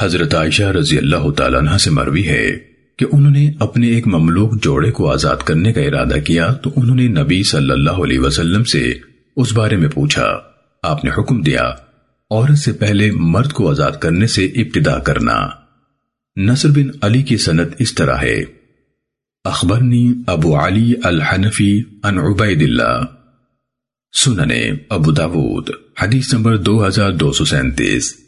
حضرت عائشہ رضی اللہ تعالیٰ عنہ سے مروی ہے کہ انہوں نے اپنے ایک مملوک جوڑے کو آزاد کرنے کا ارادہ کیا تو انہوں نے نبی صلی اللہ علیہ وسلم سے اس بارے میں پوچھا، آپ نے حکم دیا، عورت سے پہلے مرد کو آزاد کرنے سے ابتدا کرنا۔ نصر بن علی کی سنت اس طرح ہے۔ اخبرنی ابو علی الحنفی ان عبید اللہ سننے ابو داود، حدیث نمبر دو ہزار دو سو سینتیس۔